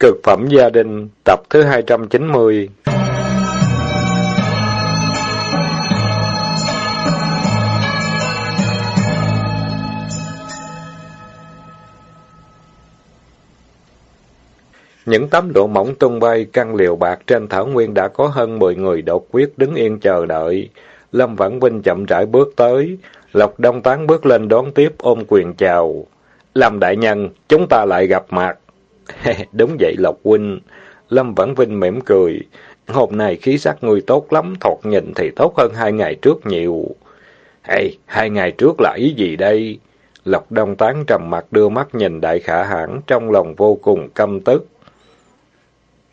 Cực phẩm gia đình, tập thứ 290 Những tấm lụa mỏng tung bay, căn liều bạc trên thảo nguyên đã có hơn 10 người đột quyết đứng yên chờ đợi. Lâm Vãn Vinh chậm rãi bước tới, Lộc Đông Tán bước lên đón tiếp ôm quyền chào. Lâm đại nhân, chúng ta lại gặp mặt. Đúng vậy Lộc Huynh. Lâm Vãn Vinh mỉm cười. Hôm nay khí sắc người tốt lắm, thoạt nhìn thì tốt hơn hai ngày trước nhiều. Hey, hai ngày trước là ý gì đây? Lộc Đông Tán trầm mặt đưa mắt nhìn đại khả hãn, trong lòng vô cùng căm tức.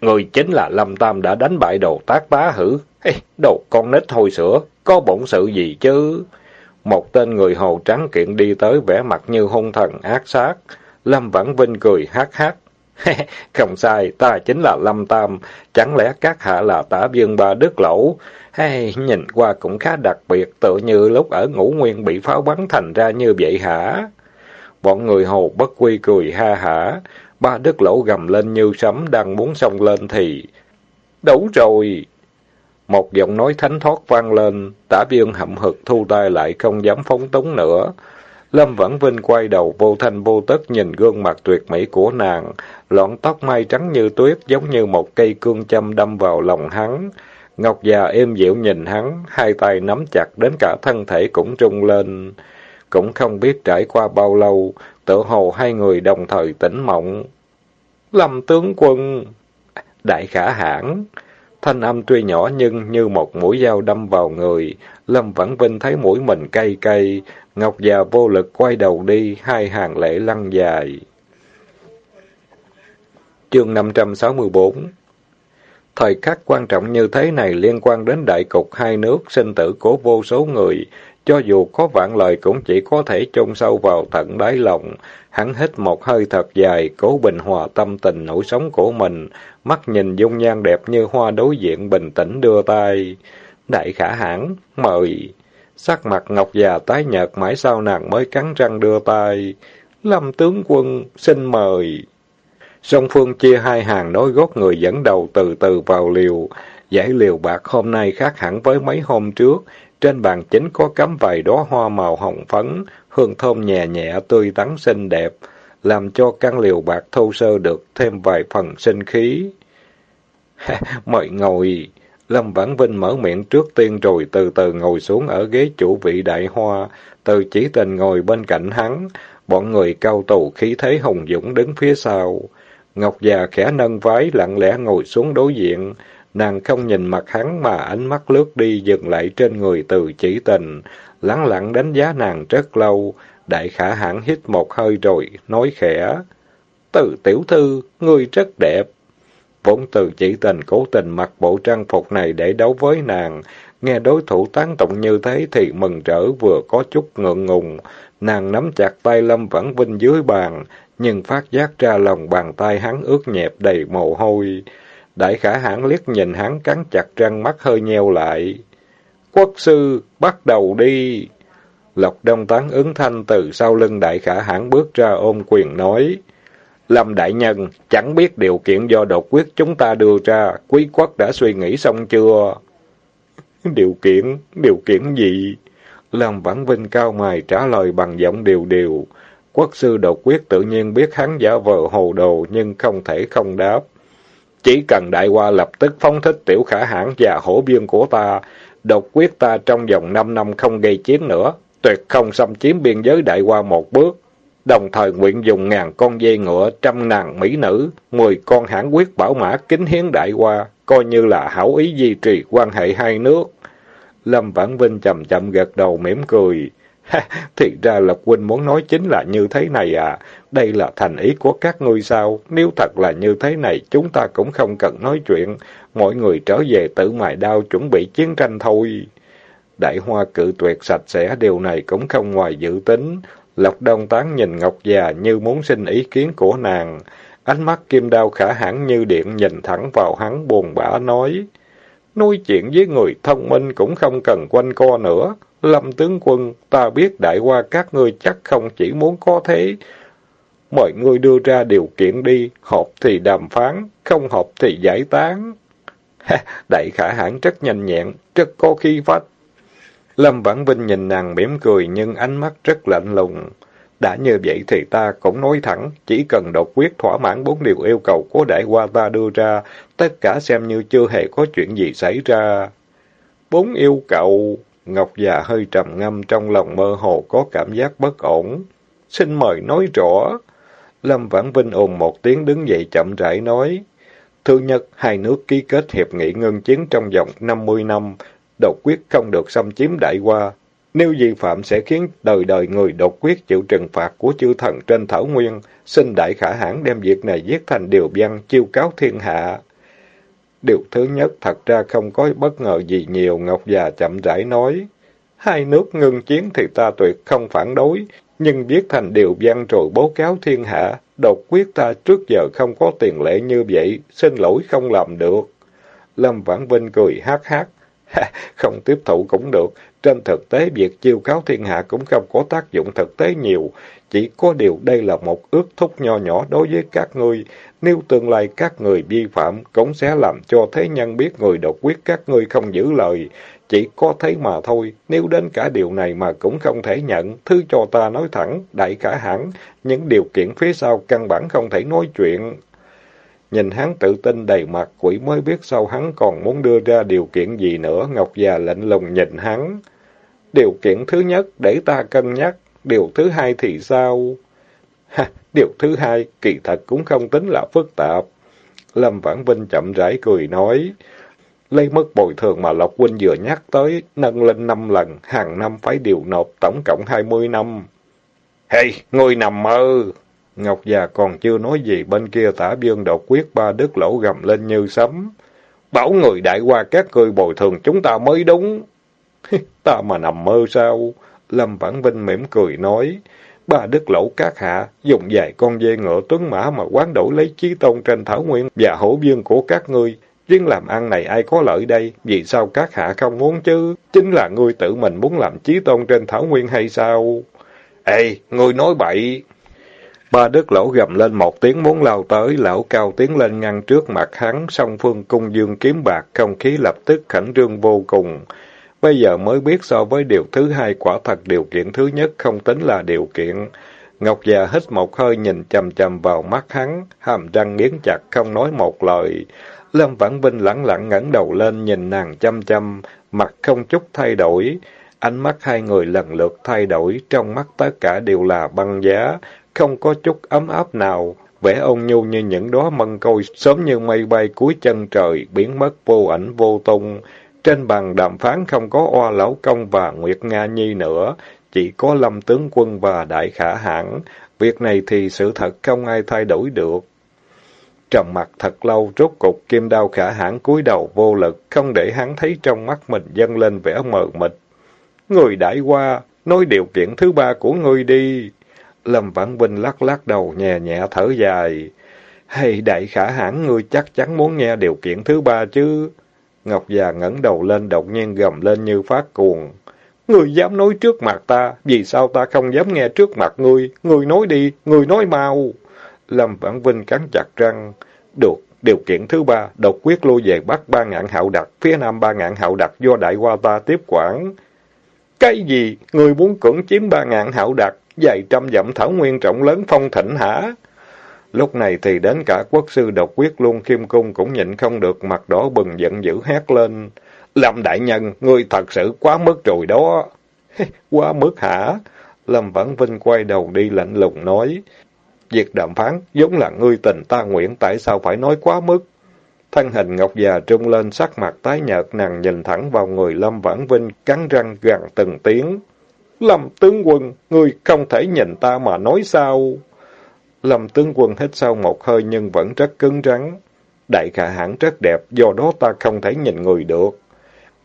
Người chính là Lâm Tam đã đánh bại đồ tác bá hử. Hey, đồ con nít hồi sữa, có bổn sự gì chứ? Một tên người hồ trắng kiện đi tới vẻ mặt như hung thần ác sát. Lâm Vãn Vinh cười hát hát. Không sai, ta chính là Lâm Tam, chẳng lẽ các hạ là tả dương ba đức lẩu? Hay, nhìn qua cũng khá đặc biệt, tựa như lúc ở ngũ nguyên bị pháo bắn thành ra như vậy hả? Bọn người hồ bất quy cười ha hả, ba đức lỗ gầm lên như sấm đang muốn xông lên thì... Đủ rồi! Một giọng nói thánh thoát vang lên, tả viên hậm hực thu tay lại không dám phóng túng nữa. Lâm Vãn Vinh quay đầu vô thanh vô tức nhìn gương mặt tuyệt mỹ của nàng, lọn tóc mai trắng như tuyết giống như một cây cương châm đâm vào lòng hắn. Ngọc già êm dịu nhìn hắn, hai tay nắm chặt đến cả thân thể cũng trung lên. Cũng không biết trải qua bao lâu, tự hồ hai người đồng thời tỉnh mộng. Lâm tướng quân! Đại khả hãn! Thanh âm tuy nhỏ nhưng như một mũi dao đâm vào người. Lâm Vãn Vinh thấy mũi mình cay cay, Ngọc già vô lực quay đầu đi, hai hàng lệ lăn dài. Chương 564 Thời khắc quan trọng như thế này liên quan đến đại cục hai nước sinh tử của vô số người. Cho dù có vạn lời cũng chỉ có thể chôn sâu vào tận đáy lòng. Hắn hít một hơi thật dài, cố bình hòa tâm tình nổi sống của mình. Mắt nhìn dung nhan đẹp như hoa đối diện bình tĩnh đưa tay. Đại khả hãn, mời. Sắc mặt ngọc già tái nhợt mãi sau nàng mới cắn răng đưa tay. Lâm tướng quân, xin mời. Song phương chia hai hàng nối gót người dẫn đầu từ từ vào liều. Giải liều bạc hôm nay khác hẳn với mấy hôm trước. Trên bàn chính có cắm vài đóa hoa màu hồng phấn, hương thơm nhẹ nhẹ, tươi tắn xinh đẹp, làm cho căn liều bạc thô sơ được thêm vài phần sinh khí. Mời ngồi! Lâm Vãn Vinh mở miệng trước tiên rồi từ từ ngồi xuống ở ghế chủ vị đại hoa, từ chỉ tình ngồi bên cạnh hắn, bọn người cao tù khí thế hùng dũng đứng phía sau. Ngọc già khẽ nâng vái lặng lẽ ngồi xuống đối diện, nàng không nhìn mặt hắn mà ánh mắt lướt đi dừng lại trên người từ chỉ tình, lắng lặng đánh giá nàng rất lâu, đại khả hãn hít một hơi rồi, nói khẽ. Từ tiểu thư, ngươi rất đẹp. Vốn từ chỉ tình cố tình mặc bộ trang phục này để đấu với nàng, nghe đối thủ tán tụng như thế thì mừng rỡ vừa có chút ngượng ngùng. Nàng nắm chặt tay Lâm Vãn Vinh dưới bàn, nhưng phát giác ra lòng bàn tay hắn ướt nhẹp đầy mồ hôi. Đại khả hãn liếc nhìn hắn cắn chặt răng mắt hơi nheo lại. Quốc sư, bắt đầu đi! Lộc Đông Tán ứng thanh từ sau lưng đại khả hãn bước ra ôm quyền nói. Lâm Đại Nhân, chẳng biết điều kiện do đột quyết chúng ta đưa ra, quý quốc đã suy nghĩ xong chưa? Điều kiện? Điều kiện gì? Lâm Vãn Vinh cao mày trả lời bằng giọng điều điều. Quốc sư đột quyết tự nhiên biết hắn giả vờ hồ đồ nhưng không thể không đáp. Chỉ cần đại qua lập tức phóng thích tiểu khả hãn và hổ biên của ta, độc quyết ta trong vòng 5 năm không gây chiến nữa, tuyệt không xâm chiếm biên giới đại qua một bước. Đồng thời nguyện dùng ngàn con dây ngựa, trăm nàng mỹ nữ, mười con hãn quyết bảo mã kính hiến đại qua, coi như là hảo ý duy trì quan hệ hai nước. Lâm Vãn Vinh chậm chậm gật đầu mỉm cười. thì ra Lộc Huynh muốn nói chính là như thế này à. Đây là thành ý của các ngươi sao? Nếu thật là như thế này, chúng ta cũng không cần nói chuyện. Mọi người trở về tự mài đao chuẩn bị chiến tranh thôi. Đại hoa cự tuyệt sạch sẽ điều này cũng không ngoài dự tính. Lộc Đông Tán nhìn Ngọc già như muốn xin ý kiến của nàng. Ánh mắt kim đao khả hãn như điện nhìn thẳng vào hắn buồn bã nói. Nói chuyện với người thông minh cũng không cần quanh co nữa. Lâm tướng quân, ta biết đại qua các ngươi chắc không chỉ muốn có thế. mọi người đưa ra điều kiện đi, hợp thì đàm phán, không hợp thì giải tán. Đại khả hãn rất nhanh nhẹn, rất có khí phách. Lâm Vãn Vinh nhìn nàng mỉm cười nhưng ánh mắt rất lạnh lùng. Đã như vậy thì ta cũng nói thẳng, chỉ cần độc quyết thỏa mãn bốn điều yêu cầu của đại hoa ta đưa ra, tất cả xem như chưa hề có chuyện gì xảy ra. Bốn yêu cầu, Ngọc già hơi trầm ngâm trong lòng mơ hồ có cảm giác bất ổn. Xin mời nói rõ. Lâm Vãn Vinh ồn một tiếng đứng dậy chậm rãi nói. Thứ nhất, hai nước ký kết hiệp nghị ngưng chiến trong vòng 50 năm, độc quyết không được xâm chiếm đại qua. Nếu vi phạm sẽ khiến đời đời người độc quyết chịu trừng phạt của chư thần trên thảo nguyên, xin đại khả hãn đem việc này viết thành điều văn chiêu cáo thiên hạ. Điều thứ nhất thật ra không có bất ngờ gì nhiều, Ngọc già chậm rãi nói. Hai nước ngưng chiến thì ta tuyệt không phản đối, nhưng viết thành điều văn rồi bố cáo thiên hạ, độc quyết ta trước giờ không có tiền lệ như vậy, xin lỗi không làm được. Lâm Vãn Vinh cười hát hát, không tiếp thụ cũng được, trên thực tế việc chiêu cáo thiên hạ cũng không có tác dụng thực tế nhiều, chỉ có điều đây là một ước thúc nho nhỏ đối với các ngươi, nếu tương lai các người vi phạm cũng sẽ làm cho thế nhân biết người độc quyết các ngươi không giữ lời, chỉ có thế mà thôi, nếu đến cả điều này mà cũng không thể nhận, thứ cho ta nói thẳng, đại cả hẳn, những điều kiện phía sau căn bản không thể nói chuyện. Nhìn hắn tự tin đầy mặt, quỷ mới biết sau hắn còn muốn đưa ra điều kiện gì nữa, Ngọc già lạnh lùng nhìn hắn. Điều kiện thứ nhất, để ta cân nhắc, điều thứ hai thì sao? Ha, điều thứ hai, kỳ thật cũng không tính là phức tạp. Lâm Vãn Vinh chậm rãi cười nói, lấy mức bồi thường mà Lộc Huynh vừa nhắc tới, nâng lên năm lần, hàng năm phải điều nộp tổng cộng hai mươi năm. Hey, ngươi nằm mơ! Ngọc già còn chưa nói gì, bên kia tả dương độc quyết ba đứt lỗ gầm lên như sấm. Bảo người đại qua các người bồi thường chúng ta mới đúng. ta mà nằm mơ sao? Lâm Vãn Vinh mỉm cười nói. Ba đức lỗ các hạ, dùng vài con dê ngựa tuấn mã mà quán đổi lấy chí tôn trên thảo nguyên và hổ dương của các ngươi. Riêng làm ăn này ai có lợi đây? Vì sao các hạ không muốn chứ? Chính là ngươi tự mình muốn làm chí tôn trên thảo nguyên hay sao? Ê, ngươi nói bậy! Ba đức lỗ gầm lên một tiếng muốn lao tới, lão cao tiến lên ngăn trước mặt hắn, song phương cung dương kiếm bạc, không khí lập tức khẩn trương vô cùng. Bây giờ mới biết so với điều thứ hai quả thật điều kiện thứ nhất không tính là điều kiện. Ngọc già hít một hơi nhìn chầm chầm vào mắt hắn, hàm răng nghiến chặt không nói một lời. Lâm Vãn Vinh lẳng lặng ngẩng đầu lên nhìn nàng chăm chăm, mặt không chút thay đổi. Ánh mắt hai người lần lượt thay đổi, trong mắt tất cả đều là băng giá, không có chút ấm áp nào. Vẻ ôn nhu như những đóa mân côi sớm như mây bay cuối chân trời, biến mất vô ảnh vô tung. Trên bàn đàm phán không có oa lão công và Nguyệt Nga Nhi nữa, chỉ có Lâm Tướng Quân và Đại Khả Hãn. Việc này thì sự thật không ai thay đổi được. Trầm mặt thật lâu, rốt cục kim đao khả hãn cúi đầu vô lực, không để hắn thấy trong mắt mình dâng lên vẻ mờ mịt. Người đại qua, nói điều kiện thứ ba của ngươi đi. Lâm Vãn Vinh lắc lắc đầu nhẹ nhẹ thở dài. Hay đại khả hãn ngươi chắc chắn muốn nghe điều kiện thứ ba chứ? Ngọc già ngẩng đầu lên đột nhiên gầm lên như phát cuồng. Ngươi dám nói trước mặt ta, vì sao ta không dám nghe trước mặt ngươi? Ngươi nói đi, ngươi nói mau. Lâm Vãn Vinh cắn chặt răng. Được, điều kiện thứ ba, độc quyết lôi về Bắc ba ngạn hạo đặc, phía Nam ba ngạn hạo đặc do Đại Hoa ta tiếp quản. Cái gì? Ngươi muốn cưỡng chiếm ba ngạn hạo đặc, dài trăm dặm thảo nguyên trọng lớn phong thịnh hả? Lúc này thì đến cả quốc sư độc quyết luôn khiêm cung cũng nhịn không được mặt đỏ bừng giận dữ hét lên. Lâm đại nhân, ngươi thật sự quá mức rồi đó. quá mức hả? Lâm Vãn Vinh quay đầu đi lạnh lùng nói. Việc đàm phán giống là ngươi tình ta nguyện tại sao phải nói quá mức? Thân hình ngọc già trung lên sắc mặt tái nhợt nàng nhìn thẳng vào người Lâm Vãn Vinh cắn răng gằn từng tiếng. Lâm tướng quân, ngươi không thể nhìn ta mà nói sao? Lâm tướng quân hít sâu một hơi nhưng vẫn rất cứng rắn. Đại khả hãn rất đẹp, do đó ta không thể nhìn người được.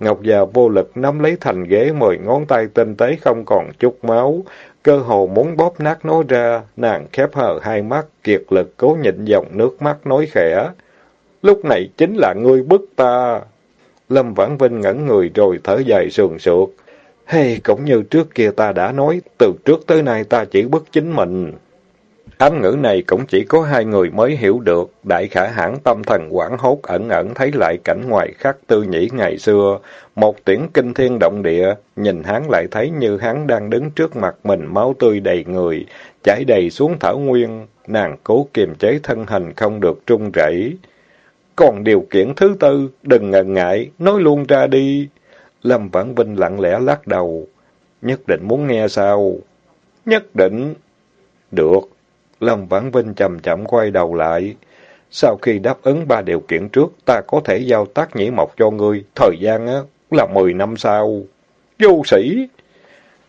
Ngọc già vô lực nắm lấy thành ghế mười ngón tay tinh tế không còn chút máu, cơ hồ muốn bóp nát nó ra, nàng khép hờ hai mắt, kiệt lực cố nhịn dòng nước mắt nói khẽ. Lúc này chính là ngươi bức ta. Lâm Vãn Vinh ngẩn người rồi thở dài sườn sượt. Hey, cũng như trước kia ta đã nói, từ trước tới nay ta chỉ bức chính mình. Ám ngữ này cũng chỉ có hai người mới hiểu được. Đại khả hãn tâm thần quảng hốt ẩn ẩn thấy lại cảnh ngoài khắc tư nhĩ ngày xưa. Một tiếng kinh thiên động địa, nhìn hắn lại thấy như hắn đang đứng trước mặt mình máu tươi đầy người, chảy đầy xuống thảo nguyên. Nàng cố kiềm chế thân hình không được trung rẩy. Còn điều kiện thứ tư, đừng ngần ngại, nói luôn ra đi. Lâm Vãn Vinh lặng lẽ lắc đầu. Nhất định muốn nghe sao? Nhất định. Được. Lâm Vãn Vinh chậm chậm quay đầu lại. Sau khi đáp ứng ba điều kiện trước, ta có thể giao tác nhĩ mộc cho ngươi. Thời gian á, là mười năm sau. Vô sĩ!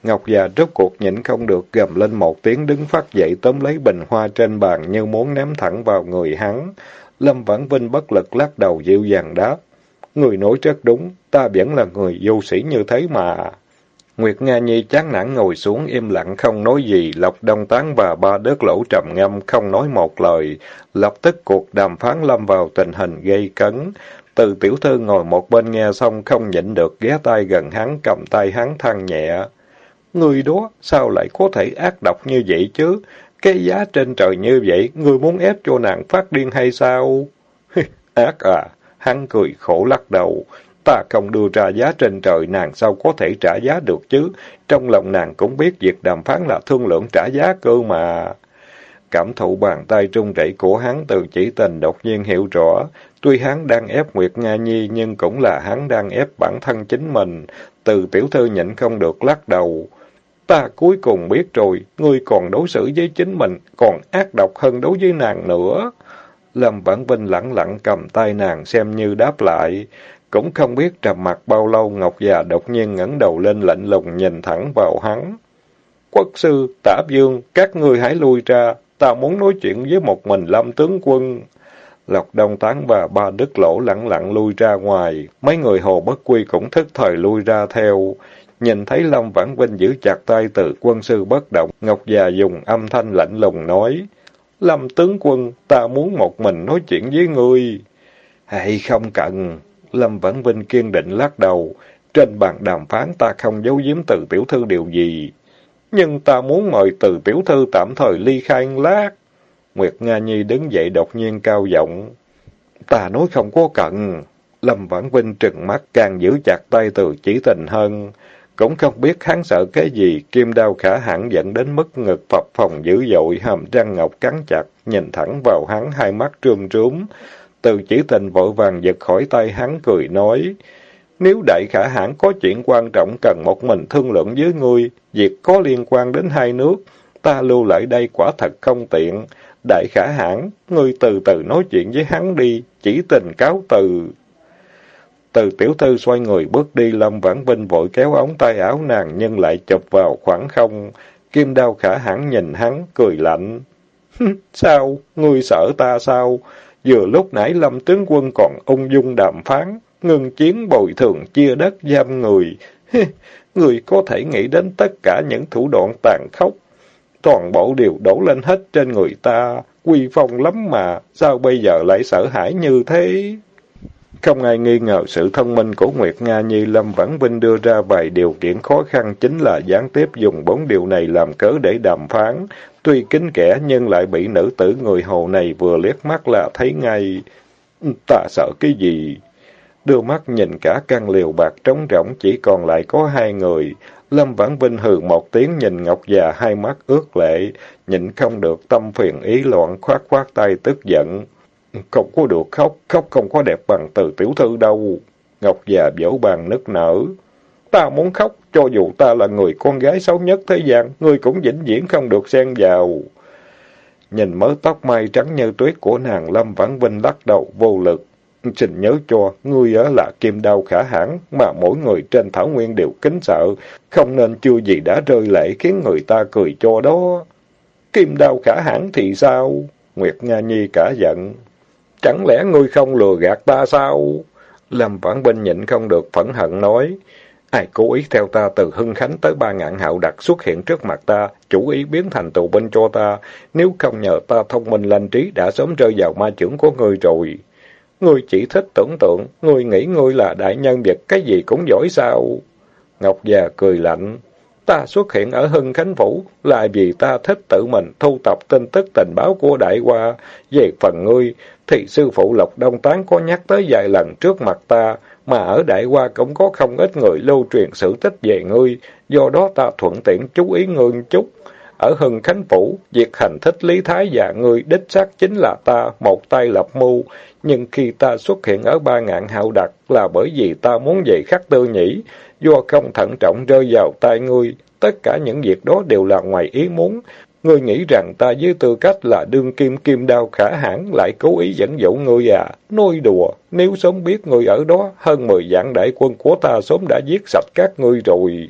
Ngọc già rốt cuộc nhịn không được gầm lên một tiếng đứng phát dậy tóm lấy bình hoa trên bàn như muốn ném thẳng vào người hắn. Lâm Vãn Vinh bất lực lắc đầu dịu dàng đáp. Người nói rất đúng, ta vẫn là người vô sĩ như thế mà. Nguyệt Nga Nhi chán nản ngồi xuống im lặng không nói gì, Lộc Đông Tán và ba đớt lỗ trầm ngâm không nói một lời. Lập tức cuộc đàm phán lâm vào tình hình gây cấn. Từ tiểu thư ngồi một bên nghe xong không nhịn được ghé tay gần hắn cầm tay hắn than nhẹ. Người đó sao lại có thể ác độc như vậy chứ? Cái giá trên trời như vậy, người muốn ép cho nàng phát điên hay sao? ác à! Hắn cười khổ lắc đầu. Ta không đưa ra giá trên trời, nàng sao có thể trả giá được chứ? Trong lòng nàng cũng biết việc đàm phán là thương lượng trả giá cơ mà. Cảm thụ bàn tay trung rẩy của hắn từ chỉ tình đột nhiên hiểu rõ. Tuy hắn đang ép Nguyệt Nga Nhi, nhưng cũng là hắn đang ép bản thân chính mình. Từ tiểu thư nhịn không được lắc đầu. Ta cuối cùng biết rồi, ngươi còn đối xử với chính mình, còn ác độc hơn đối với nàng nữa. Lâm Vãn Vinh lặng lặng cầm tay nàng xem như đáp lại. Cũng không biết trầm mặt bao lâu Ngọc già đột nhiên ngẩng đầu lên lạnh lùng nhìn thẳng vào hắn. Quốc sư, tả dương, các ngươi hãy lui ra, ta muốn nói chuyện với một mình lâm tướng quân. Lộc Đông Tán và ba đức lỗ lặng lặng lui ra ngoài, mấy người hồ bất quy cũng thức thời lui ra theo. Nhìn thấy Lâm Vãn Vinh giữ chặt tay từ quân sư bất động, Ngọc già dùng âm thanh lạnh lùng nói, Lâm tướng quân, ta muốn một mình nói chuyện với ngươi. Hay không cần. Lâm Vãn Vinh kiên định lắc đầu. Trên bàn đàm phán ta không giấu giếm từ tiểu thư điều gì. Nhưng ta muốn mời từ tiểu thư tạm thời ly khai lát. Nguyệt Nga Nhi đứng dậy đột nhiên cao giọng. Ta nói không có cần. Lâm Vãn Vinh trừng mắt càng giữ chặt tay từ chỉ tình hơn. Cũng không biết hắn sợ cái gì, kim đao khả hẳn dẫn đến mức ngực phập phòng dữ dội, hàm răng ngọc cắn chặt, nhìn thẳng vào hắn hai mắt trương trúm. Từ chỉ tình vội vàng giật khỏi tay hắn cười nói, nếu đại khả hãn có chuyện quan trọng cần một mình thương lượng với ngươi, việc có liên quan đến hai nước, ta lưu lại đây quả thật không tiện. Đại khả hãn, ngươi từ từ nói chuyện với hắn đi, chỉ tình cáo từ. Từ tiểu thư xoay người bước đi, Lâm Vãn Vinh vội kéo ống tay áo nàng nhưng lại chụp vào khoảng không. Kim đao khả hãn nhìn hắn, cười lạnh. sao? Ngươi sợ ta sao? Vừa lúc nãy Lâm tướng quân còn ung dung đàm phán, ngừng chiến bồi thường chia đất giam người. người có thể nghĩ đến tất cả những thủ đoạn tàn khốc. Toàn bộ đều đổ lên hết trên người ta, quy phong lắm mà, sao bây giờ lại sợ hãi như thế? Không ai nghi ngờ sự thông minh của Nguyệt Nga Nhi Lâm Vãn Vinh đưa ra vài điều kiện khó khăn chính là gián tiếp dùng bốn điều này làm cớ để đàm phán. Tuy kính kẻ nhưng lại bị nữ tử người hồ này vừa liếc mắt là thấy ngay. Ta sợ cái gì? Đưa mắt nhìn cả căn liều bạc trống rỗng chỉ còn lại có hai người. Lâm Vãn Vinh hừ một tiếng nhìn Ngọc già hai mắt ướt lệ, nhịn không được tâm phiền ý loạn khoát khoát tay tức giận. Không có được khóc, khóc không có đẹp bằng từ tiểu thư đâu. Ngọc già vỗ bàn nức nở. Ta muốn khóc, cho dù ta là người con gái xấu nhất thế gian, ngươi cũng vĩnh viễn không được xen vào. Nhìn mớ tóc mai trắng như tuyết của nàng Lâm Vãn Vinh lắc đầu vô lực. Xin nhớ cho, ngươi ở là kim đao khả hãn, mà mỗi người trên thảo nguyên đều kính sợ, không nên chưa gì đã rơi lệ khiến người ta cười cho đó. Kim đao khả hãn thì sao? Nguyệt Nga Nhi cả giận. Chẳng lẽ ngươi không lừa gạt ta sao? Lâm Vãn Vinh nhịn không được phẫn hận nói. Ai cố ý theo ta từ Hưng Khánh tới ba ngạn hạo đặc xuất hiện trước mặt ta, chủ ý biến thành tù binh cho ta. Nếu không nhờ ta thông minh lanh trí đã sớm rơi vào ma trưởng của ngươi rồi. Ngươi chỉ thích tưởng tượng, ngươi nghĩ ngươi là đại nhân vật cái gì cũng giỏi sao? Ngọc già cười lạnh. Ta xuất hiện ở Hưng Khánh Phủ là vì ta thích tự mình thu tập tin tức tình báo của đại hoa. Về phần ngươi, thì sư phụ Lộc Đông Tán có nhắc tới vài lần trước mặt ta, mà ở đại hoa cũng có không ít người lưu truyền sự tích về ngươi, do đó ta thuận tiện chú ý ngươi chút. Ở Hưng Khánh Phủ, việc hành thích Lý Thái và ngươi đích xác chính là ta, một tay lập mưu. Nhưng khi ta xuất hiện ở ba ngạn hạo đặc là bởi vì ta muốn về khắc tư nhĩ, do không thận trọng rơi vào tay ngươi. Tất cả những việc đó đều là ngoài ý muốn. Ngươi nghĩ rằng ta với tư cách là đương kim kim đao khả hãn lại cố ý dẫn dụ ngươi à? Nói đùa, nếu sớm biết ngươi ở đó, hơn mười vạn đại quân của ta sớm đã giết sạch các ngươi rồi.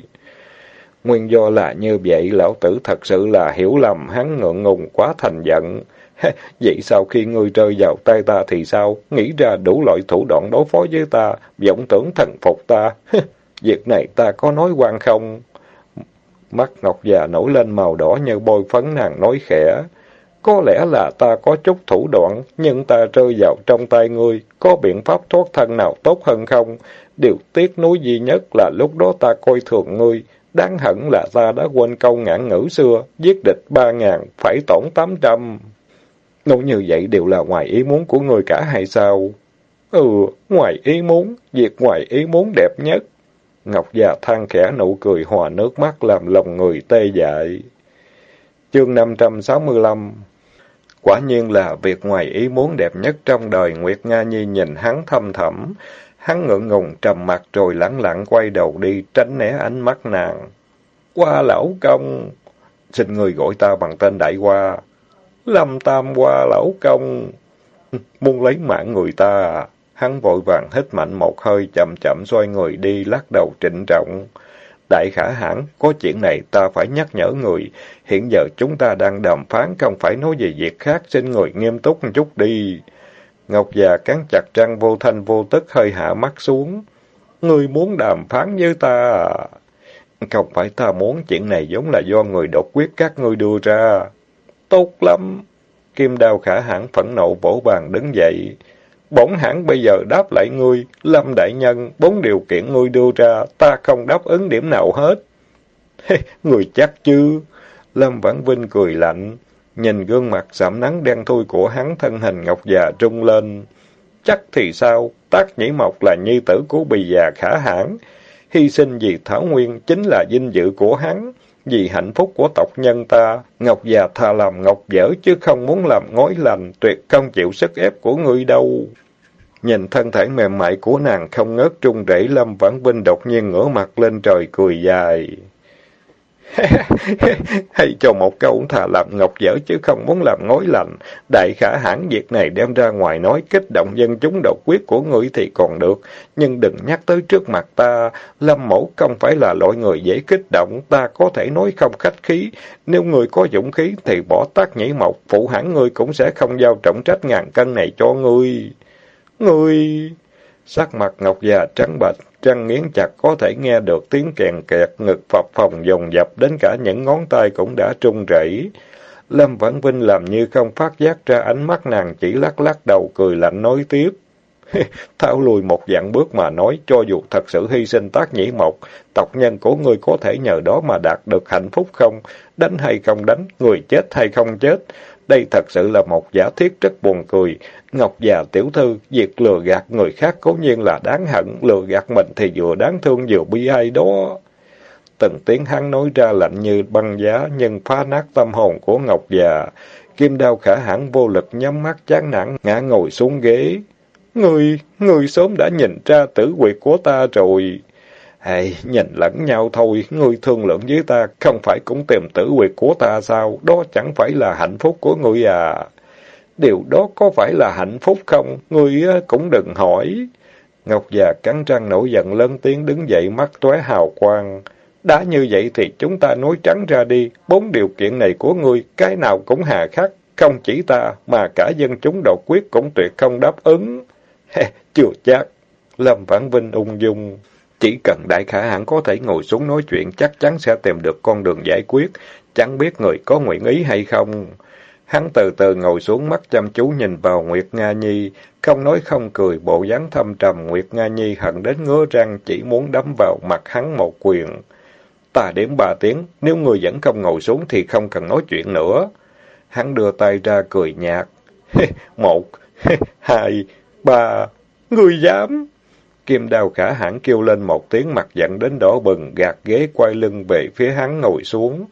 Nguyên do là như vậy, lão tử thật sự là hiểu lầm, hắn ngượng ngùng quá thành giận. Vậy sau khi ngươi rơi vào tay ta thì sao? Nghĩ ra đủ loại thủ đoạn đối phó với ta, vọng tưởng thần phục ta. Việc này ta có nói quan không? Mắt Ngọc già nổi lên màu đỏ như bôi phấn nàng nói khẽ. Có lẽ là ta có chút thủ đoạn, nhưng ta rơi vào trong tay ngươi, có biện pháp thoát thân nào tốt hơn không? Điều tiếc nuối duy nhất là lúc đó ta coi thường ngươi, đáng hận là ta đã quên câu ngạn ngữ xưa, giết địch ba ngàn, phải tổn tám trăm. Nói như vậy đều là ngoài ý muốn của ngươi cả hay sao? Ừ, ngoài ý muốn, việc ngoài ý muốn đẹp nhất. Ngọc già than khẽ nụ cười hòa nước mắt làm lòng người tê dại. Chương 565 Quả nhiên là việc ngoài ý muốn đẹp nhất trong đời Nguyệt Nga Nhi nhìn hắn thâm thẳm. Hắn ngượng ngùng trầm mặt rồi lẳng lặng quay đầu đi, tránh né ánh mắt nàng. Qua lão công! Xin người gọi ta bằng tên đại qua. Lâm tam qua lão công! Muốn lấy mạng người ta à? Hắn vội vàng hít mạnh một hơi, chậm chậm xoay người đi, lắc đầu trịnh trọng. Đại khả hãn, có chuyện này ta phải nhắc nhở người. Hiện giờ chúng ta đang đàm phán, không phải nói về việc khác, xin người nghiêm túc một chút đi. Ngọc già cắn chặt răng vô thanh vô tức hơi hạ mắt xuống. Người muốn đàm phán với ta à? Không phải ta muốn, chuyện này giống là do người đột quyết các ngươi đưa ra. Tốt lắm! Kim đao khả hãn phẫn nộ vỗ bàn đứng dậy. Bổn hãng bây giờ đáp lại ngươi, Lâm Đại Nhân, bốn điều kiện ngươi đưa ra, ta không đáp ứng điểm nào hết. người chắc chứ? Lâm Vãn Vinh cười lạnh, nhìn gương mặt sạm nắng đen thui của hắn thân hình ngọc già trung lên. Chắc thì sao? Tác Nhĩ Mộc là nhi tử của bì già khả hãn. Hy sinh vì Thảo Nguyên chính là vinh dự của hắn. Vì hạnh phúc của tộc nhân ta, Ngọc già thà làm Ngọc dở chứ không muốn làm ngói lành, tuyệt không chịu sức ép của ngươi đâu. Nhìn thân thể mềm mại của nàng không ngớt trung rẩy Lâm Vãn Vinh đột nhiên ngửa mặt lên trời cười dài. Hay cho một câu thà làm ngọc dở chứ không muốn làm ngói lành. Đại khả hãn việc này đem ra ngoài nói kích động dân chúng độc quyết của ngươi thì còn được. Nhưng đừng nhắc tới trước mặt ta. Lâm mẫu không phải là loại người dễ kích động. Ta có thể nói không khách khí. Nếu người có dũng khí thì bỏ tác nhảy mộc. Phụ hãn ngươi cũng sẽ không giao trọng trách ngàn cân này cho ngươi. Ngươi... Sắc mặt Ngọc già trắng bệch, răng nghiến chặt có thể nghe được tiếng kèn kẹt, ngực phập phồng dồn dập đến cả những ngón tay cũng đã trung rẩy. Lâm Vãn Vinh làm như không phát giác ra ánh mắt nàng chỉ lắc lắc đầu cười lạnh nói tiếp. Thảo lùi một dạng bước mà nói, cho dù thật sự hy sinh tác nhĩ mộc, tộc nhân của ngươi có thể nhờ đó mà đạt được hạnh phúc không? Đánh hay không đánh, người chết hay không chết? Đây thật sự là một giả thiết rất buồn cười. Ngọc già tiểu thư, việc lừa gạt người khác cố nhiên là đáng hận, lừa gạt mình thì vừa đáng thương vừa bi ai đó. Từng tiếng hắn nói ra lạnh như băng giá, nhưng phá nát tâm hồn của Ngọc già. Kim đao khả hãn vô lực nhắm mắt chán nản, ngã ngồi xuống ghế. Người, người sớm đã nhìn ra tử quyệt của ta rồi. Ê, nhìn lẫn nhau thôi, ngươi thương lượng với ta, không phải cũng tìm tử quyệt của ta sao? Đó chẳng phải là hạnh phúc của ngươi à? Điều đó có phải là hạnh phúc không? Ngươi cũng đừng hỏi. Ngọc già cắn răng nổi giận lớn tiếng đứng dậy mắt tóe hào quang. Đã như vậy thì chúng ta nói trắng ra đi, bốn điều kiện này của ngươi, cái nào cũng hà khắc, không chỉ ta, mà cả dân chúng độc quyết cũng tuyệt không đáp ứng. chưa chắc. Lâm Vãn Vinh ung dung. Chỉ cần đại khả hãn có thể ngồi xuống nói chuyện chắc chắn sẽ tìm được con đường giải quyết, chẳng biết người có nguyện ý hay không. Hắn từ từ ngồi xuống mắt chăm chú nhìn vào Nguyệt Nga Nhi, không nói không cười, bộ dáng thâm trầm Nguyệt Nga Nhi hận đến ngứa răng chỉ muốn đấm vào mặt hắn một quyền. Ta đếm ba tiếng, nếu người vẫn không ngồi xuống thì không cần nói chuyện nữa. Hắn đưa tay ra cười nhạt. Một, hai, ba, người dám. Kim đao khả hãn kêu lên một tiếng mặt giận đến đỏ bừng, gạt ghế quay lưng về phía hắn ngồi xuống.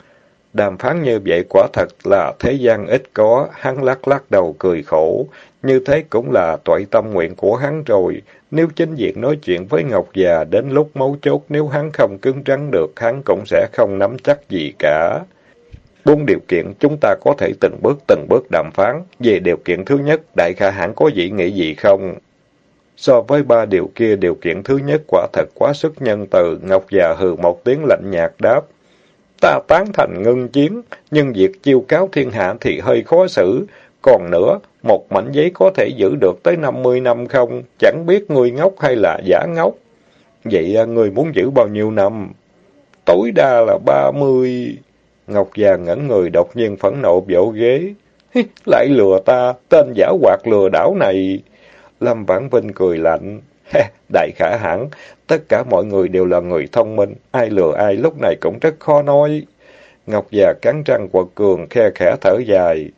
Đàm phán như vậy quả thật là thế gian ít có, hắn lắc lắc đầu cười khổ. Như thế cũng là tội tâm nguyện của hắn rồi. Nếu chính diện nói chuyện với Ngọc già, đến lúc mấu chốt nếu hắn không cứng rắn được, hắn cũng sẽ không nắm chắc gì cả. Bốn điều kiện chúng ta có thể từng bước từng bước đàm phán. Về điều kiện thứ nhất, đại khả hãn có dị nghĩ gì không? So với ba điều kia, điều kiện thứ nhất quả thật quá sức nhân từ. Ngọc già hừ một tiếng lạnh nhạt đáp. Ta tán thành ngưng chiến, nhưng việc chiêu cáo thiên hạ thì hơi khó xử. Còn nữa, một mảnh giấy có thể giữ được tới 50 năm không? Chẳng biết người ngốc hay là giả ngốc. Vậy à, người muốn giữ bao nhiêu năm? Tối đa là 30. Ngọc già ngẩn người đột nhiên phẫn nộ vỗ ghế. Lại lừa ta, tên giả hoạt lừa đảo này. Lâm Vãn Vinh cười lạnh. Đại khả hãn, tất cả mọi người đều là người thông minh, ai lừa ai lúc này cũng rất khó nói. Ngọc già cắn răng quật cường, khe khẽ thở dài.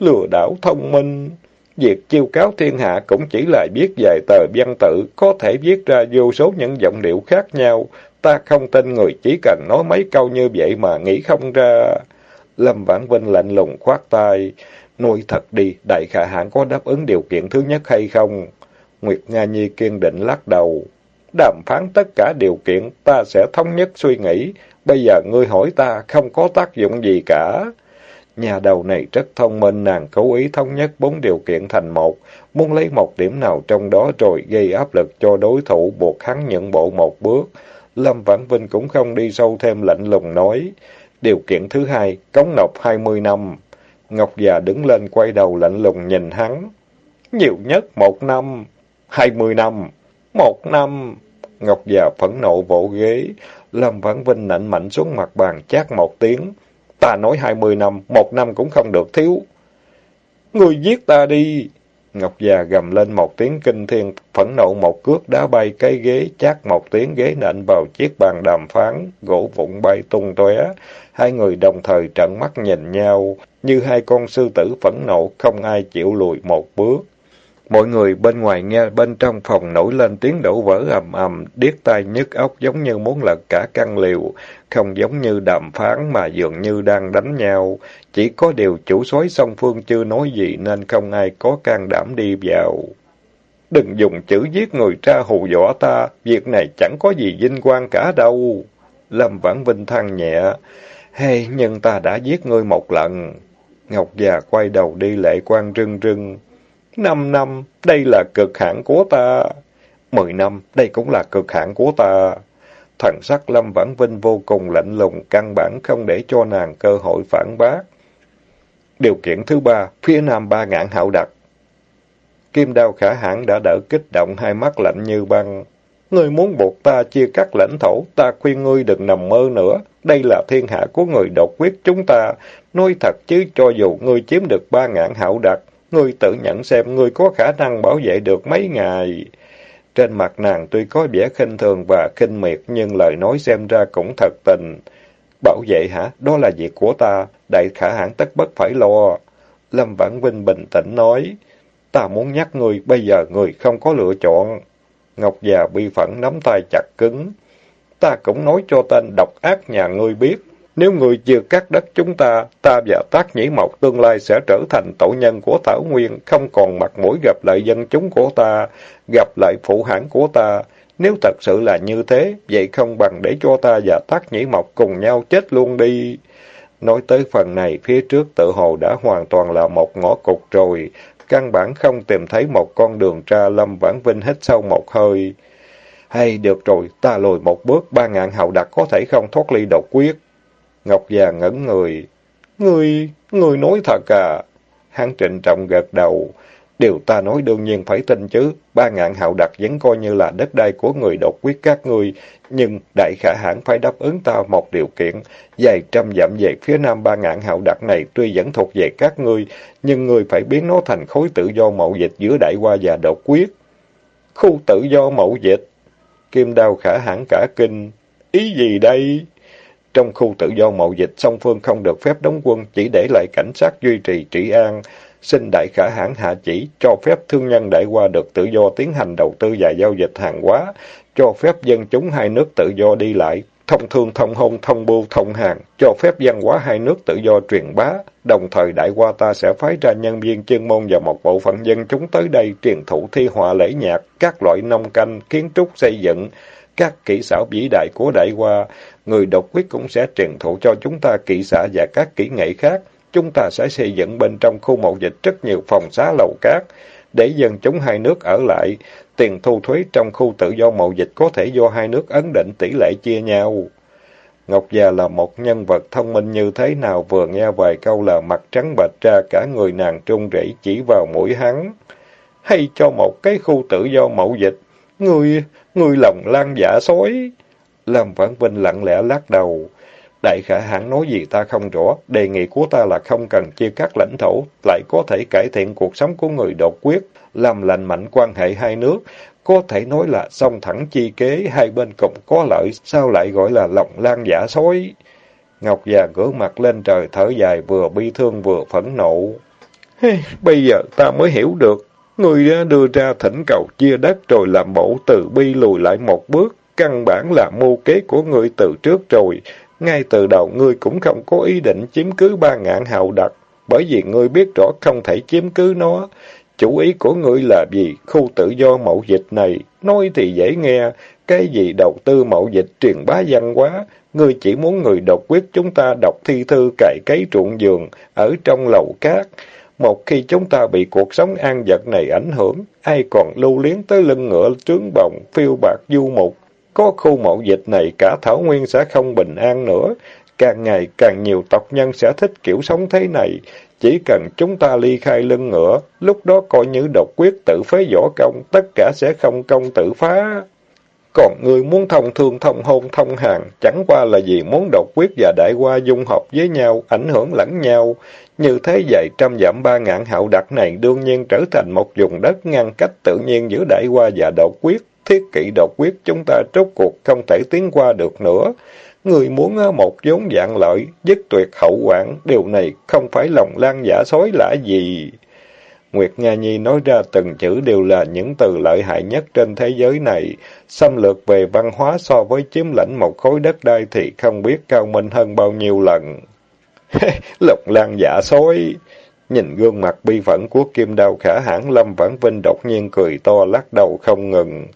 lừa đảo thông minh. Việc chiêu cáo thiên hạ cũng chỉ là biết vài tờ văn tự, có thể viết ra vô số những giọng điệu khác nhau. Ta không tin người chỉ cần nói mấy câu như vậy mà nghĩ không ra. Lâm Vãn Vinh lạnh lùng khoát tay. Nuôi thật đi, đại khả hãn có đáp ứng điều kiện thứ nhất hay không? Nguyệt Nga Nhi kiên định lắc đầu. Đàm phán tất cả điều kiện, ta sẽ thống nhất suy nghĩ. Bây giờ ngươi hỏi ta, không có tác dụng gì cả. Nhà đầu này rất thông minh, nàng cố ý thống nhất bốn điều kiện thành một, muốn lấy một điểm nào trong đó rồi gây áp lực cho đối thủ buộc hắn nhận bộ một bước. Lâm Vãn Vinh cũng không đi sâu thêm lạnh lùng nói. Điều kiện thứ hai, cống nộp hai mươi năm. Ngọc già đứng lên quay đầu lạnh lùng nhìn hắn. Nhiều nhất một năm, hai mươi năm, một năm. Ngọc già phẫn nộ vỗ ghế. Lâm Vãn Vinh nạnh mạnh xuống mặt bàn chát một tiếng. Ta nói hai mươi năm, một năm cũng không được thiếu. Người giết ta đi! Ngọc già gầm lên một tiếng kinh thiên, phẫn nộ một cước đá bay cái ghế, chát một tiếng ghế nện vào chiếc bàn đàm phán, gỗ vụn bay tung tóe. Hai người đồng thời trận mắt nhìn nhau, như hai con sư tử phẫn nộ, không ai chịu lùi một bước. Mọi người bên ngoài nghe bên trong phòng nổi lên tiếng đổ vỡ ầm ầm, điếc tai nhức óc giống như muốn lật cả căn liều, không giống như đàm phán mà dường như đang đánh nhau. Chỉ có điều chủ soái song phương chưa nói gì nên không ai có can đảm đi vào. Đừng dùng chữ giết người tra hù dọa ta, việc này chẳng có gì vinh quang cả đâu. Lâm Vãn Vinh than nhẹ, hay nhưng ta đã giết ngươi một lần. Ngọc già quay đầu đi lệ quan rưng rưng. Năm năm, đây là cực hạn của ta. Mười năm, đây cũng là cực hạn của ta. Thần sắc Lâm Vãn Vinh vô cùng lạnh lùng, căn bản không để cho nàng cơ hội phản bác. Điều kiện thứ ba, phía nam ba ngạn hạo đặc. Kim đao khả hãn đã đỡ kích động hai mắt lạnh như băng. Ngươi muốn buộc ta chia cắt lãnh thổ, ta khuyên ngươi đừng nằm mơ nữa. Đây là thiên hạ của người độc quyết chúng ta. Nói thật chứ cho dù ngươi chiếm được ba ngạn hạo đặc, ngươi tự nhận xem ngươi có khả năng bảo vệ được mấy ngày. Trên mặt nàng tuy có vẻ khinh thường và khinh miệt, nhưng lời nói xem ra cũng thật tình. Bảo vệ hả? Đó là việc của ta, đại khả hãn tất bất phải lo. Lâm Vãn Vinh bình tĩnh nói, ta muốn nhắc ngươi, bây giờ ngươi không có lựa chọn. Ngọc già bi phẫn nắm tay chặt cứng. Ta cũng nói cho tên độc ác nhà ngươi biết, nếu người chưa cắt đất chúng ta, ta và tác nhĩ mộc tương lai sẽ trở thành tội nhân của Thảo Nguyên, không còn mặt mũi gặp lại dân chúng của ta, gặp lại phụ hãng của ta. Nếu thật sự là như thế, vậy không bằng để cho ta và tác nhĩ mộc cùng nhau chết luôn đi. Nói tới phần này, phía trước tự hồ đã hoàn toàn là một ngõ cụt rồi, căn bản không tìm thấy một con đường ra Lâm Vãn Vinh hít sâu một hơi. Hay, được rồi, ta lùi một bước, ba ngàn hậu đặc có thể không thoát ly độc quyết. Ngọc già ngẩn người. Người, người nói thật à? Hắn trịnh trọng gật đầu. Điều ta nói đương nhiên phải tin chứ. Ba ngạn hạo đặc vẫn coi như là đất đai của người độc quyết các ngươi. Nhưng đại khả hãn phải đáp ứng ta một điều kiện. Dài trăm dặm về phía nam ba ngạn hạo đặc này tuy vẫn thuộc về các ngươi, nhưng ngươi phải biến nó thành khối tự do mậu dịch giữa đại qua và độc quyết. Khu tự do mậu dịch. Kim đao khả hãn cả kinh. Ý gì đây? Trong khu tự do mậu dịch, song phương không được phép đóng quân, chỉ để lại cảnh sát duy trì trị an. Xin đại khả hãn hạ chỉ, cho phép thương nhân đại qua được tự do tiến hành đầu tư và giao dịch hàng hóa, cho phép dân chúng hai nước tự do đi lại, thông thương, thông hôn, thông bưu, thông hàng, cho phép văn hóa hai nước tự do truyền bá. Đồng thời đại qua ta sẽ phái ra nhân viên chuyên môn và một bộ phận dân chúng tới đây truyền thụ thi họa lễ nhạc, các loại nông canh, kiến trúc xây dựng, các kỹ xảo vĩ đại của đại qua. Người độc quyết cũng sẽ truyền thụ cho chúng ta kỹ xạ và các kỹ nghệ khác. Chúng ta sẽ xây dựng bên trong khu mậu dịch rất nhiều phòng xá lầu cát, để dân chúng hai nước ở lại. Tiền thu thuế trong khu tự do mậu dịch có thể do hai nước ấn định tỷ lệ chia nhau. Ngọc già là một nhân vật thông minh như thế nào vừa nghe vài câu là mặt trắng bệch ra cả người nàng trung rỉ chỉ vào mũi hắn. Hay cho một cái khu tự do mậu dịch, người, người lòng lan giả dạ sói. Lâm Vãn Vinh lặng lẽ lắc đầu. Đại khả hãn nói gì ta không rõ, đề nghị của ta là không cần chia cắt lãnh thổ, lại có thể cải thiện cuộc sống của người đột quyết, làm lành mạnh quan hệ hai nước, có thể nói là song thẳng chi kế, hai bên cùng có lợi, sao lại gọi là lòng lan giả sói? Ngọc già ngửa mặt lên trời thở dài vừa bi thương vừa phẫn nộ. Hey, bây giờ ta mới hiểu được, người đưa ra thỉnh cầu chia đất rồi làm bộ từ bi lùi lại một bước, căn bản là mưu kế của người từ trước rồi. Ngay từ đầu ngươi cũng không có ý định chiếm cứ ba ngạn hào đặc, bởi vì ngươi biết rõ không thể chiếm cứ nó. Chủ ý của ngươi là gì? Khu tự do mậu dịch này, nói thì dễ nghe, cái gì đầu tư mậu dịch truyền bá văn hóa, ngươi chỉ muốn người độc quyết chúng ta đọc thi thư cày cấy ruộng giường ở trong lầu cát. Một khi chúng ta bị cuộc sống an vật này ảnh hưởng, ai còn lưu luyến tới lưng ngựa trướng bồng, phiêu bạc du mục. Có khu mộ dịch này cả Thảo Nguyên sẽ không bình an nữa. Càng ngày càng nhiều tộc nhân sẽ thích kiểu sống thế này. Chỉ cần chúng ta ly khai lưng ngựa, lúc đó coi như độc quyết tự phế võ công, tất cả sẽ không công tự phá. Còn người muốn thông thương thông hôn thông hàng, chẳng qua là vì muốn độc quyết và đại qua dung hợp với nhau, ảnh hưởng lẫn nhau. Như thế vậy, trăm giảm ba ngạn hạo đặc này đương nhiên trở thành một vùng đất ngăn cách tự nhiên giữa đại qua và độc quyết. Thiết kỵ độc quyết chúng ta trốt cuộc không thể tiến qua được nữa. Người muốn ờ, một vốn dạng lợi, dứt tuyệt hậu quản, điều này không phải lòng lan giả sói là gì. Nguyệt Nga Nhi nói ra từng chữ đều là những từ lợi hại nhất trên thế giới này. Xâm lược về văn hóa so với chiếm lãnh một khối đất đai thì không biết cao minh hơn bao nhiêu lần. Lộc lan giả sói! Nhìn gương mặt bi phẫn của kim đao khả hãn Lâm Vãn Vinh đột nhiên cười to lắc đầu không ngừng.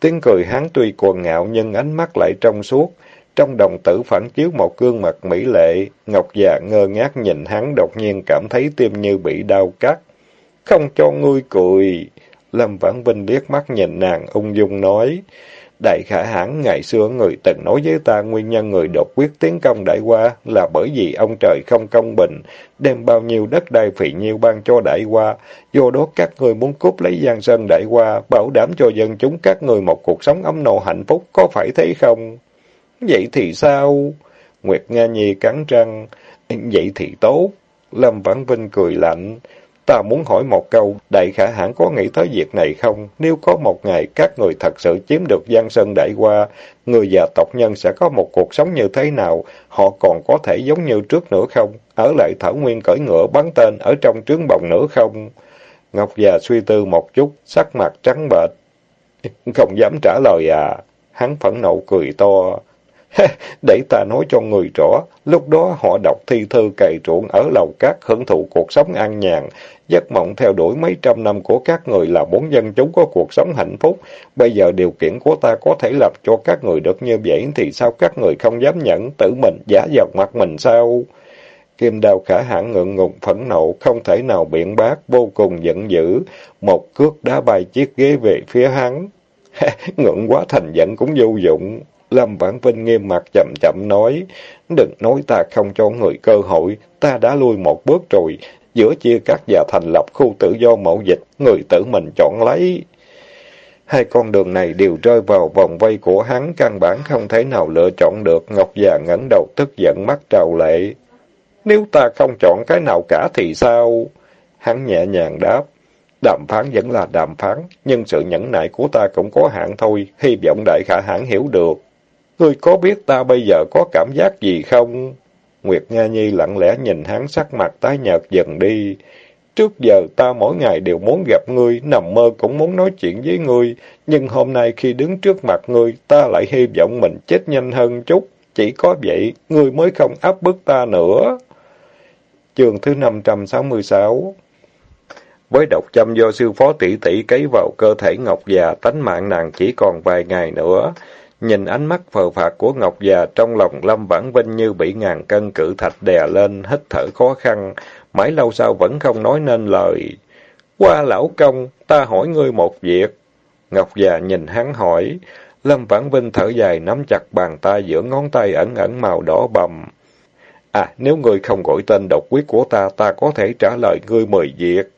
Tiếng cười hắn tuy cuồng ngạo nhưng ánh mắt lại trong suốt. Trong đồng tử phản chiếu một gương mặt mỹ lệ, Ngọc già ngơ ngác nhìn hắn đột nhiên cảm thấy tim như bị đau cắt. Không cho ngươi cười. Lâm Vãn Vinh liếc mắt nhìn nàng ung dung nói. Đại khả hãn ngày xưa người từng nói với ta nguyên nhân người đột quyết tiến công đại qua là bởi vì ông trời không công bình, đem bao nhiêu đất đai phì nhiêu ban cho đại qua, do đó các người muốn cướp lấy giang sơn đại qua, bảo đảm cho dân chúng các người một cuộc sống ấm no hạnh phúc, có phải thế không? Vậy thì sao? Nguyệt Nga Nhi cắn răng, vậy thì tốt. Lâm Vãn Vinh cười lạnh. Ta muốn hỏi một câu, đại khả hãn có nghĩ tới việc này không? Nếu có một ngày các người thật sự chiếm được Giang Sơn Đại qua, người già tộc nhân sẽ có một cuộc sống như thế nào? Họ còn có thể giống như trước nữa không? Ở lại Thảo Nguyên cởi ngựa bắn tên ở trong trướng bồng nữa không? Ngọc già suy tư một chút, sắc mặt trắng bệch. Không dám trả lời à? Hắn phẫn nộ cười to. Để ta nói cho người rõ, lúc đó họ đọc thi thư cày ruộng ở lầu cát hưởng thụ cuộc sống an nhàn. Giấc mộng theo đuổi mấy trăm năm của các người là muốn dân chúng có cuộc sống hạnh phúc. Bây giờ điều kiện của ta có thể lập cho các người được như vậy thì sao các người không dám nhận tự mình giả vào mặt mình sao? Kim đao khả hãn ngượng ngùng phẫn nộ, không thể nào biện bác, vô cùng giận dữ. Một cước đá bay chiếc ghế về phía hắn. ngượng quá thành giận cũng vô dụng. Lâm Vãn Vinh nghiêm mặt chậm chậm nói, đừng nói ta không cho người cơ hội, ta đã lui một bước rồi, giữa chia cắt và thành lập khu tự do mậu dịch, người tự mình chọn lấy. Hai con đường này đều rơi vào vòng vây của hắn, căn bản không thể nào lựa chọn được, Ngọc già ngẩng đầu tức giận mắt trào lệ. Nếu ta không chọn cái nào cả thì sao? Hắn nhẹ nhàng đáp. Đàm phán vẫn là đàm phán, nhưng sự nhẫn nại của ta cũng có hạn thôi, hy vọng đại khả hãn hiểu được. Ngươi có biết ta bây giờ có cảm giác gì không? Nguyệt Nga Nhi lặng lẽ nhìn hắn sắc mặt tái nhợt dần đi. Trước giờ ta mỗi ngày đều muốn gặp ngươi, nằm mơ cũng muốn nói chuyện với ngươi, nhưng hôm nay khi đứng trước mặt ngươi, ta lại hy vọng mình chết nhanh hơn chút. Chỉ có vậy, ngươi mới không áp bức ta nữa. Chương thứ 566 Với độc châm do sư phó tỷ tỷ cấy vào cơ thể Ngọc già, tánh mạng nàng chỉ còn vài ngày nữa. Nhìn ánh mắt phờ phạt của Ngọc già trong lòng Lâm Vãn Vinh như bị ngàn cân cự thạch đè lên, hít thở khó khăn, mãi lâu sau vẫn không nói nên lời. Qua lão công, ta hỏi ngươi một việc. Ngọc già nhìn hắn hỏi, Lâm Vãn Vinh thở dài nắm chặt bàn tay giữa ngón tay ẩn ẩn màu đỏ bầm. À, nếu ngươi không gọi tên độc quyết của ta, ta có thể trả lời ngươi mười việc.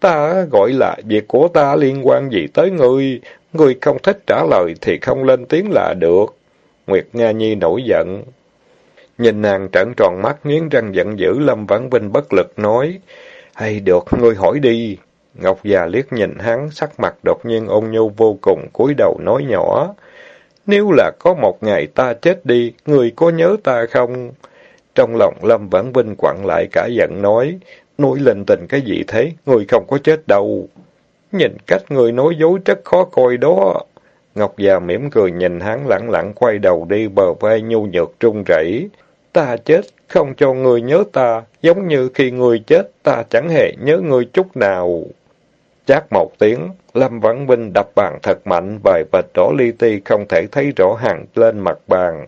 Ta gọi là việc của ta liên quan gì tới ngươi? Ngươi không thích trả lời thì không lên tiếng là được. Nguyệt Nga Nhi nổi giận. Nhìn nàng trợn tròn mắt, nghiến răng giận dữ, Lâm Vãn Vinh bất lực nói. Hay được, ngươi hỏi đi. Ngọc già liếc nhìn hắn, sắc mặt đột nhiên ôn nhu vô cùng, cúi đầu nói nhỏ. Nếu là có một ngày ta chết đi, người có nhớ ta không? Trong lòng Lâm Vãn Vinh quặn lại cả giận nói, nỗi lên tình cái gì thế, người không có chết đâu. Nhìn cách người nói dối rất khó coi đó. Ngọc già mỉm cười nhìn hắn lặng lặng quay đầu đi bờ vai nhu nhược trung rẩy. Ta chết, không cho người nhớ ta, giống như khi người chết, ta chẳng hề nhớ người chút nào. Chát một tiếng, Lâm văn Vinh đập bàn thật mạnh, vài vệt rõ li ti không thể thấy rõ hàng lên mặt bàn.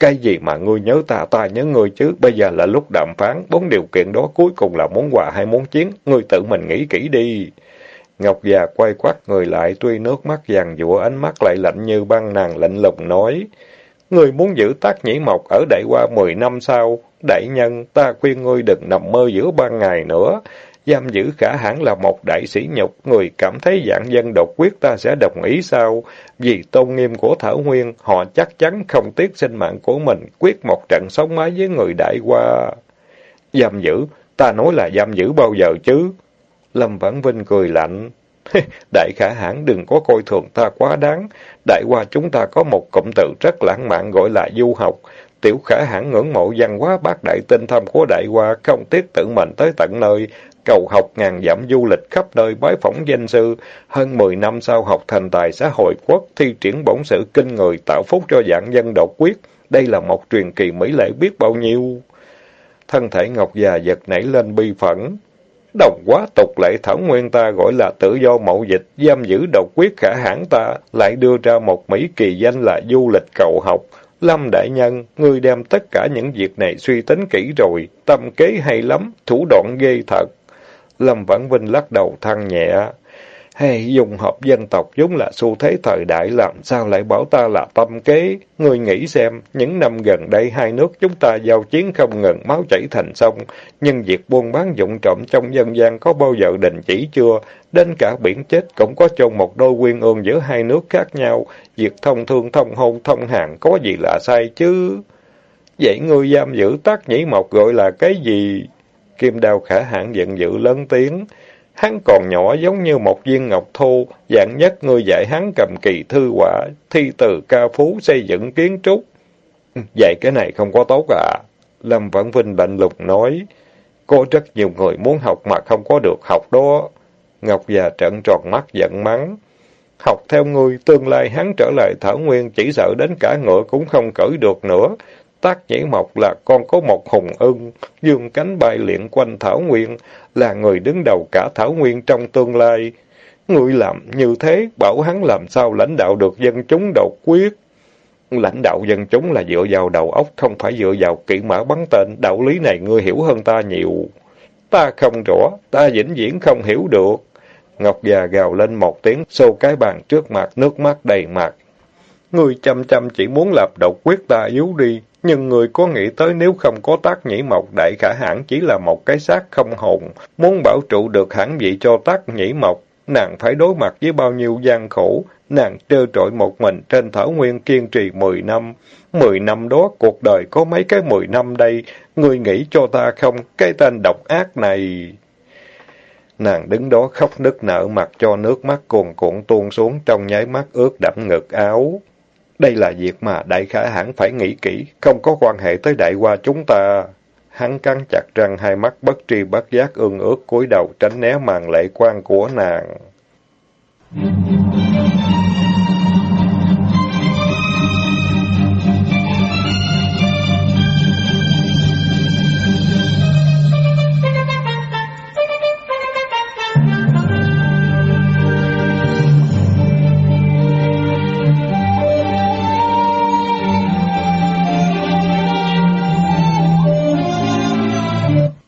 Cái gì mà ngươi nhớ ta, ta nhớ ngươi chứ, bây giờ là lúc đàm phán, bốn điều kiện đó cuối cùng là muốn quà hay muốn chiến, ngươi tự mình nghĩ kỹ đi. Ngọc già quay quắt người lại, tuy nước mắt vàng dụa ánh mắt lại lạnh như băng nàng lạnh lùng nói. Ngươi muốn giữ tác nhĩ mộc ở đại qua mười năm sau, đại nhân, ta khuyên ngươi đừng nằm mơ giữa ban ngày nữa. Giam giữ khả hãn là một đại sĩ nhục, người cảm thấy dạng dân độc quyết ta sẽ đồng ý sao? Vì tôn nghiêm của Thảo Nguyên, họ chắc chắn không tiếc sinh mạng của mình, quyết một trận sống mái với người đại qua. Giam giữ, ta nói là giam giữ bao giờ chứ? Lâm Vãn Vinh cười lạnh. Đại khả hãn đừng có coi thường ta quá đáng. Đại qua chúng ta có một cụm từ rất lãng mạn gọi là du học. Tiểu khả hãn ngưỡng mộ văn hóa bác đại tinh thâm của đại qua, không tiếc tự mình tới tận nơi, cầu học ngàn dặm du lịch khắp nơi bái phỏng danh sư. Hơn 10 năm sau học thành tài xã hội quốc, thi triển bổn sự kinh người tạo phúc cho dạng dân độc quyết. Đây là một truyền kỳ mỹ lệ biết bao nhiêu. Thân thể Ngọc già giật nảy lên bi phẫn. Đồng quá tục lệ thảo nguyên ta gọi là tự do mậu dịch, giam giữ độc quyết khả hãn ta, lại đưa ra một Mỹ kỳ danh là du lịch cầu học. Lâm Đại Nhân, ngươi đem tất cả những việc này suy tính kỹ rồi, tâm kế hay lắm, thủ đoạn ghê thật. Lâm Vãn Vinh lắc đầu than nhẹ. Hay dùng hợp dân tộc vốn là xu thế thời đại làm sao lại bảo ta là tâm kế? Ngươi nghĩ xem, những năm gần đây hai nước chúng ta giao chiến không ngừng máu chảy thành sông, nhưng việc buôn bán dụng trộm trong dân gian có bao giờ đình chỉ chưa? Đến cả biển chết cũng có chôn một đôi quyên ương giữa hai nước khác nhau, việc thông thương thông hôn thông hàng có gì là sai chứ? Vậy ngươi giam giữ tác nhĩ mộc gọi là cái gì? Kim đao khả hãn giận dữ lớn tiếng. Hắn còn nhỏ giống như một viên ngọc thô, dạng nhất người dạy hắn cầm kỳ thư quả thi từ ca phú xây dựng kiến trúc. Ừ, dạy cái này không có tốt à? Lâm Vãn Vinh lạnh lùng nói. Có rất nhiều người muốn học mà không có được học đó. Ngọc già trận tròn mắt giận mắng. Học theo ngươi, tương lai hắn trở lại Thảo Nguyên chỉ sợ đến cả ngựa cũng không cởi được nữa. Tác nhĩ mộc là con có một hùng ưng, dương cánh bay liện quanh Thảo Nguyên, là người đứng đầu cả Thảo Nguyên trong tương lai. Người làm như thế, bảo hắn làm sao lãnh đạo được dân chúng độc quyết. Lãnh đạo dân chúng là dựa vào đầu óc, không phải dựa vào kỹ mã bắn tên. Đạo lý này ngươi hiểu hơn ta nhiều. Ta không rõ, ta vĩnh viễn không hiểu được. Ngọc già gào lên một tiếng, xô cái bàn trước mặt, nước mắt đầy mặt. Ngươi chăm chăm chỉ muốn lập độc quyết ta yếu đi, nhưng người có nghĩ tới nếu không có tác nhĩ mộc đại khả hãn chỉ là một cái xác không hồn, muốn bảo trụ được hãn vị cho tác nhĩ mộc, nàng phải đối mặt với bao nhiêu gian khổ, nàng trơ trội một mình trên thảo nguyên kiên trì mười năm. Mười năm đó, cuộc đời có mấy cái mười năm đây, người nghĩ cho ta không, cái tên độc ác này... Nàng đứng đó khóc nức nở mặt cho nước mắt cuồn cuộn tuôn xuống trong nháy mắt ướt đẫm ngực áo. Đây là việc mà đại khả hãn phải nghĩ kỹ, không có quan hệ tới đại qua chúng ta. Hắn cắn chặt răng hai mắt bất tri bất giác ương ước cúi đầu tránh né màn lệ quan của nàng.